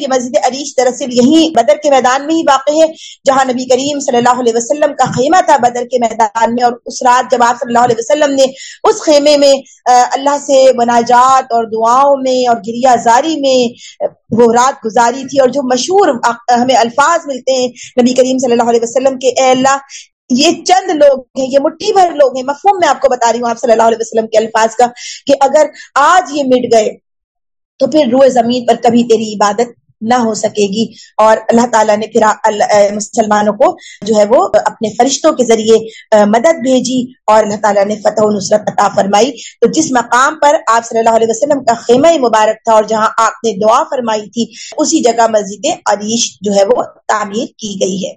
یہ مسجد عریش دراصل یہی بدر کے میدان میں ہی واقع ہے، جہاں نبی کریم صلی اللہ علیہ وسلم کا خیمہ تھا بدر کے میدان میں، اور اس رات جب آپ صلی اللہ علیہ وسلم نے اس خیمے میں اللہ سے مناجات اور دعاؤں میں اور گریا زاری میں وہ رات گزاری تھی، اور جو مشہور ہمیں الفاظ ملتے ہیں نبی کریم صلی اللہ علیہ وسلم کے، اے اللہ، یہ چند لوگ ہیں، یہ مٹھی بھر لوگ ہیں، مفہوم میں آپ کو بتا رہی ہوں آپ صلی اللہ علیہ وسلم کے الفاظ کا، کہ اگر آج یہ مٹ گئے تو پھر روئے زمین پر کبھی تیری عبادت نہ ہو سکے گی۔ اور اللہ تعالیٰ نے پھر مسلمانوں کو جو ہے وہ اپنے فرشتوں کے ذریعے مدد بھیجی اور اللہ تعالیٰ نے فتح و نصرت عطا فرمائی۔ تو جس مقام پر آپ صلی اللہ علیہ وسلم کا خیمہ مبارک تھا اور جہاں آپ نے دعا فرمائی تھی، اسی جگہ مسجد عریش جو ہے وہ تعمیر کی گئی ہے۔